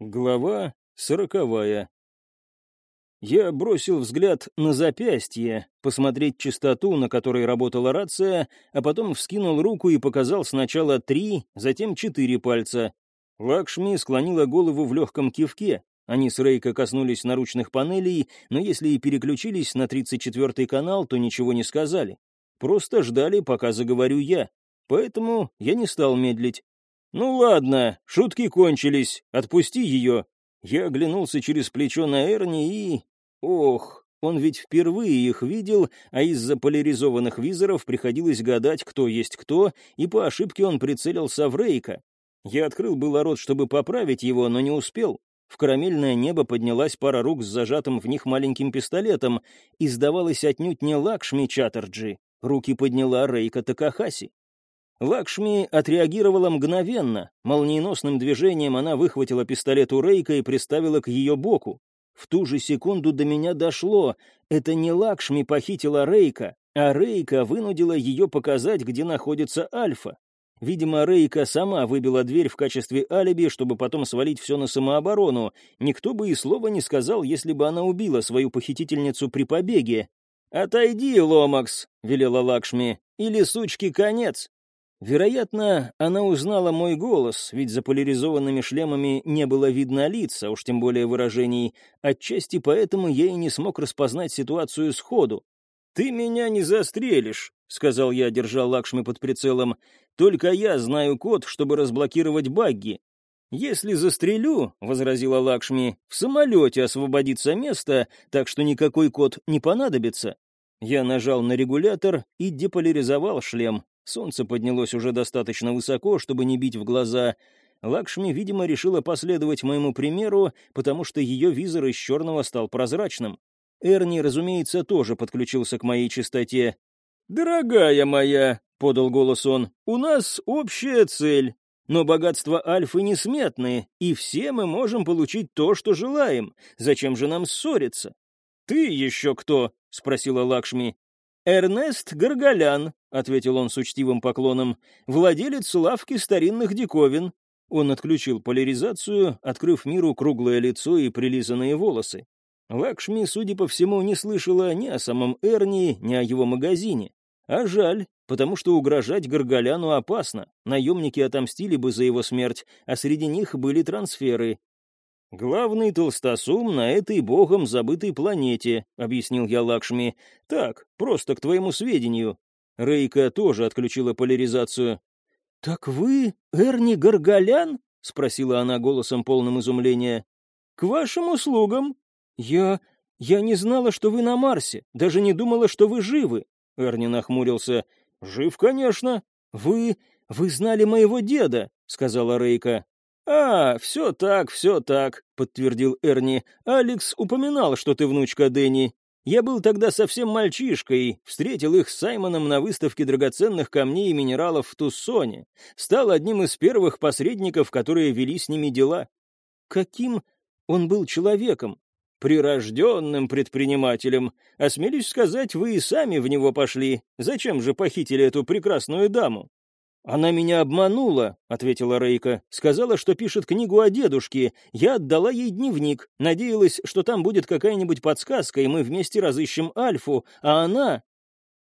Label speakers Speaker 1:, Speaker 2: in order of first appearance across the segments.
Speaker 1: Глава сороковая. Я бросил взгляд на запястье, посмотреть частоту, на которой работала рация, а потом вскинул руку и показал сначала три, затем четыре пальца. Лакшми склонила голову в легком кивке. Они с Рейка коснулись наручных панелей, но если и переключились на 34-й канал, то ничего не сказали. Просто ждали, пока заговорю я. Поэтому я не стал медлить. «Ну ладно, шутки кончились, отпусти ее». Я оглянулся через плечо на Эрни и... Ох, он ведь впервые их видел, а из-за поляризованных визоров приходилось гадать, кто есть кто, и по ошибке он прицелился в Рейка. Я открыл было рот, чтобы поправить его, но не успел. В карамельное небо поднялась пара рук с зажатым в них маленьким пистолетом, и сдавалось отнюдь не Лакшми Чаттерджи. Руки подняла Рейка Такахаси. Лакшми отреагировала мгновенно. Молниеносным движением она выхватила пистолет у Рейка и приставила к ее боку. В ту же секунду до меня дошло. Это не Лакшми похитила Рейка, а Рейка вынудила ее показать, где находится Альфа. Видимо, Рейка сама выбила дверь в качестве алиби, чтобы потом свалить все на самооборону. Никто бы и слова не сказал, если бы она убила свою похитительницу при побеге. «Отойди, Ломакс», — велела Лакшми, — «или сучки конец». Вероятно, она узнала мой голос, ведь за поляризованными шлемами не было видно лица, уж тем более выражений. Отчасти поэтому я и не смог распознать ситуацию сходу. «Ты меня не застрелишь», — сказал я, держа Лакшми под прицелом. «Только я знаю код, чтобы разблокировать багги». «Если застрелю», — возразила Лакшми, — «в самолете освободится место, так что никакой код не понадобится». Я нажал на регулятор и деполяризовал шлем, Солнце поднялось уже достаточно высоко, чтобы не бить в глаза. Лакшми, видимо, решила последовать моему примеру, потому что ее визор из черного стал прозрачным. Эрни, разумеется, тоже подключился к моей чистоте. «Дорогая моя», — подал голос он, — «у нас общая цель. Но богатства Альфы несметны, и все мы можем получить то, что желаем. Зачем же нам ссориться?» «Ты еще кто?» — спросила Лакшми. «Эрнест Горголян», — ответил он с учтивым поклоном, — «владелец лавки старинных диковин». Он отключил поляризацию, открыв миру круглое лицо и прилизанные волосы. Лакшми, судя по всему, не слышала ни о самом Эрни, ни о его магазине. А жаль, потому что угрожать Горголяну опасно. Наемники отомстили бы за его смерть, а среди них были трансферы, «Главный толстосум на этой богом забытой планете», — объяснил я Лакшми. «Так, просто к твоему сведению». Рейка тоже отключила поляризацию. «Так вы Эрни Гаргалян?» — спросила она голосом полным изумления. «К вашим услугам. Я... я не знала, что вы на Марсе, даже не думала, что вы живы». Эрни нахмурился. «Жив, конечно. Вы... вы знали моего деда», — сказала Рейка. «А, все так, все так», — подтвердил Эрни. «Алекс упоминал, что ты внучка Дэнни. Я был тогда совсем мальчишкой, встретил их с Саймоном на выставке драгоценных камней и минералов в Туссоне. Стал одним из первых посредников, которые вели с ними дела. Каким он был человеком? Прирожденным предпринимателем. Осмелюсь сказать, вы и сами в него пошли. Зачем же похитили эту прекрасную даму? «Она меня обманула», — ответила Рейка. «Сказала, что пишет книгу о дедушке. Я отдала ей дневник. Надеялась, что там будет какая-нибудь подсказка, и мы вместе разыщем Альфу. А она...»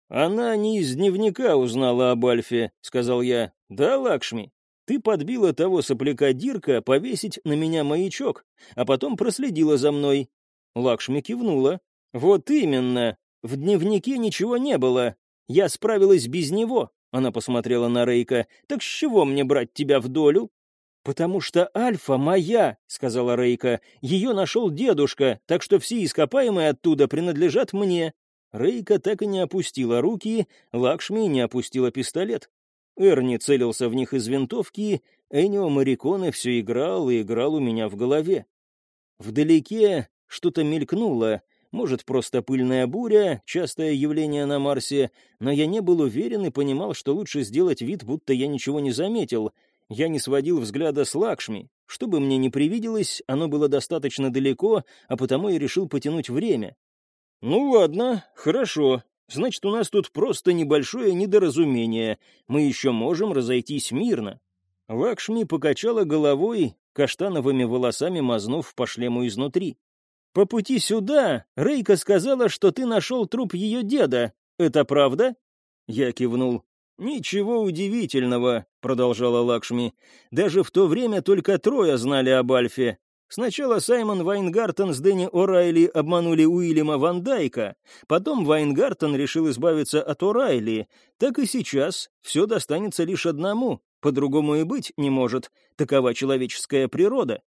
Speaker 1: «Она не из дневника узнала об Альфе», — сказал я. «Да, Лакшми? Ты подбила того сопляка Дирка повесить на меня маячок, а потом проследила за мной». Лакшми кивнула. «Вот именно. В дневнике ничего не было. Я справилась без него. Она посмотрела на Рейка. «Так с чего мне брать тебя в долю?» «Потому что Альфа моя», — сказала Рейка. «Ее нашел дедушка, так что все ископаемые оттуда принадлежат мне». Рейка так и не опустила руки, Лакшми не опустила пистолет. Эрни целился в них из винтовки, Энио Мариконе все играл и играл у меня в голове. Вдалеке что-то мелькнуло — может, просто пыльная буря, частое явление на Марсе, но я не был уверен и понимал, что лучше сделать вид, будто я ничего не заметил. Я не сводил взгляда с Лакшми. Что бы мне ни привиделось, оно было достаточно далеко, а потому я решил потянуть время. «Ну ладно, хорошо. Значит, у нас тут просто небольшое недоразумение. Мы еще можем разойтись мирно». Лакшми покачала головой, каштановыми волосами мазнув по шлему изнутри. «По пути сюда Рейка сказала, что ты нашел труп ее деда. Это правда?» Я кивнул. «Ничего удивительного», — продолжала Лакшми. «Даже в то время только трое знали об Альфе. Сначала Саймон Вайнгартен с Дэнни О'Райли обманули Уильяма Ван Дайка, потом Вайнгартен решил избавиться от О'Райли. Так и сейчас все достанется лишь одному, по-другому и быть не может. Такова человеческая природа.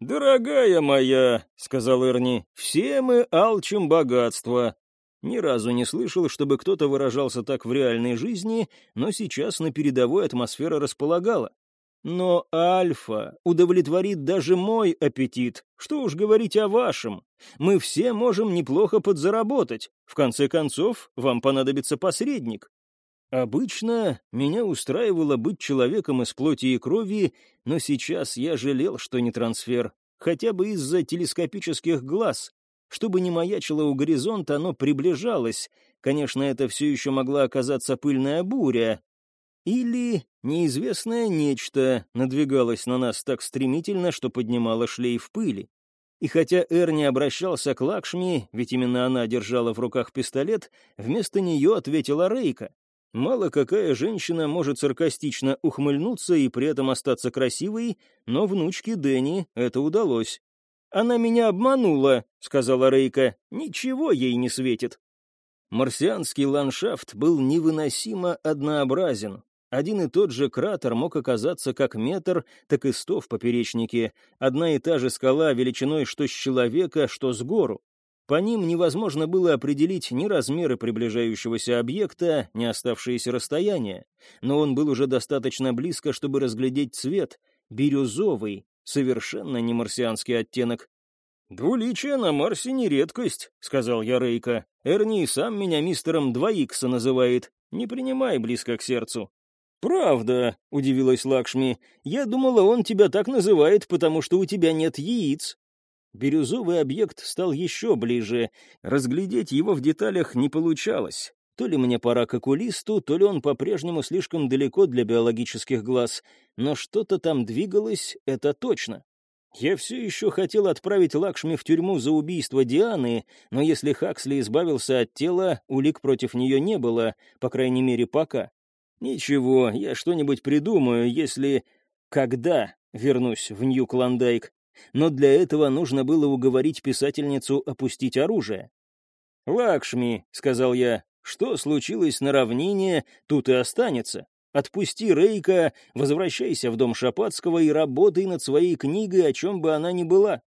Speaker 1: «Дорогая моя», — сказал Эрни, — «все мы алчим богатства». Ни разу не слышал, чтобы кто-то выражался так в реальной жизни, но сейчас на передовой атмосфера располагала. Но Альфа удовлетворит даже мой аппетит. Что уж говорить о вашем. Мы все можем неплохо подзаработать. В конце концов, вам понадобится посредник. Обычно меня устраивало быть человеком из плоти и крови, но сейчас я жалел, что не трансфер. Хотя бы из-за телескопических глаз. Чтобы не маячило у горизонта, оно приближалось. Конечно, это все еще могла оказаться пыльная буря, или неизвестное нечто надвигалось на нас так стремительно, что поднимало шлейф пыли. И хотя Эрни обращался к Лакшми, ведь именно она держала в руках пистолет, вместо нее ответила Рейка. Мало какая женщина может саркастично ухмыльнуться и при этом остаться красивой, но внучке Дэнни это удалось. «Она меня обманула», — сказала Рейка. «Ничего ей не светит». Марсианский ландшафт был невыносимо однообразен. Один и тот же кратер мог оказаться как метр, так и сто в поперечнике. Одна и та же скала величиной что с человека, что с гору. По ним невозможно было определить ни размеры приближающегося объекта, ни оставшиеся расстояния. Но он был уже достаточно близко, чтобы разглядеть цвет. Бирюзовый, совершенно не марсианский оттенок. «Двуличие на Марсе не редкость», — сказал я Рейка. «Эрни сам меня мистером 2Х называет. Не принимай близко к сердцу». «Правда», — удивилась Лакшми. «Я думала, он тебя так называет, потому что у тебя нет яиц». Бирюзовый объект стал еще ближе. Разглядеть его в деталях не получалось. То ли мне пора к окулисту, то ли он по-прежнему слишком далеко для биологических глаз. Но что-то там двигалось, это точно. Я все еще хотел отправить Лакшми в тюрьму за убийство Дианы, но если Хаксли избавился от тела, улик против нее не было, по крайней мере, пока. «Ничего, я что-нибудь придумаю, если... когда вернусь в Нью-Клондайк. Но для этого нужно было уговорить писательницу опустить оружие». «Лакшми», — сказал я, — «что случилось на равнине, тут и останется. Отпусти Рейка, возвращайся в дом Шапацкого и работай над своей книгой, о чем бы она ни была».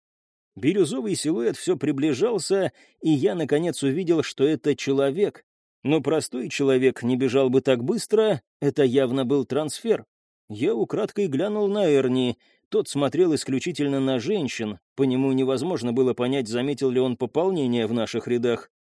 Speaker 1: Бирюзовый силуэт все приближался, и я, наконец, увидел, что это человек, но простой человек не бежал бы так быстро, это явно был трансфер. Я украдкой глянул на Эрни, тот смотрел исключительно на женщин, по нему невозможно было понять, заметил ли он пополнение в наших рядах.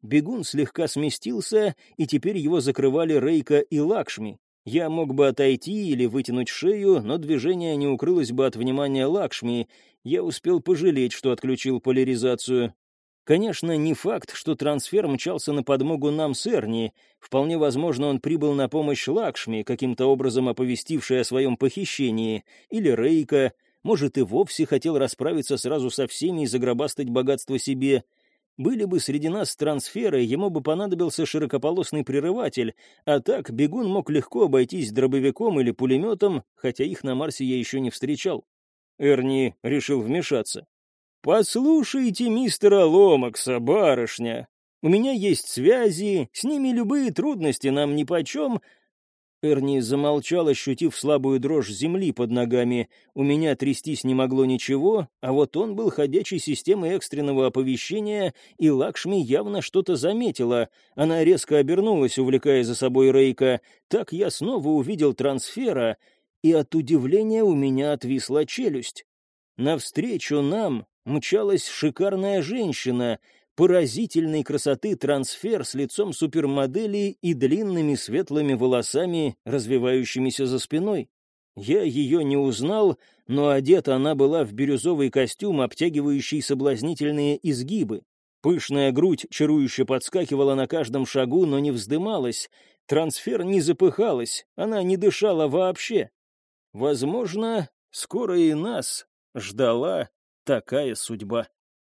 Speaker 1: Бегун слегка сместился, и теперь его закрывали Рейка и Лакшми. Я мог бы отойти или вытянуть шею, но движение не укрылось бы от внимания Лакшми. Я успел пожалеть, что отключил поляризацию. Конечно, не факт, что трансфер мчался на подмогу нам с Эрни. Вполне возможно, он прибыл на помощь Лакшми, каким-то образом оповестившей о своем похищении. Или Рейка. Может, и вовсе хотел расправиться сразу со всеми и загробастать богатство себе. Были бы среди нас трансферы, ему бы понадобился широкополосный прерыватель, а так бегун мог легко обойтись дробовиком или пулеметом, хотя их на Марсе я еще не встречал. Эрни решил вмешаться. «Послушайте мистера Ломакса, барышня. У меня есть связи, с ними любые трудности нам нипочем». Эрни замолчал, ощутив слабую дрожь земли под ногами. У меня трястись не могло ничего, а вот он был ходячей системой экстренного оповещения, и Лакшми явно что-то заметила. Она резко обернулась, увлекая за собой Рейка. Так я снова увидел трансфера, и от удивления у меня отвисла челюсть. Навстречу нам мчалась шикарная женщина, поразительной красоты трансфер с лицом супермодели и длинными светлыми волосами, развивающимися за спиной. Я ее не узнал, но одета она была в бирюзовый костюм, обтягивающий соблазнительные изгибы. Пышная грудь чарующе подскакивала на каждом шагу, но не вздымалась. Трансфер не запыхалась, она не дышала вообще. Возможно, скоро и нас ждала такая судьба.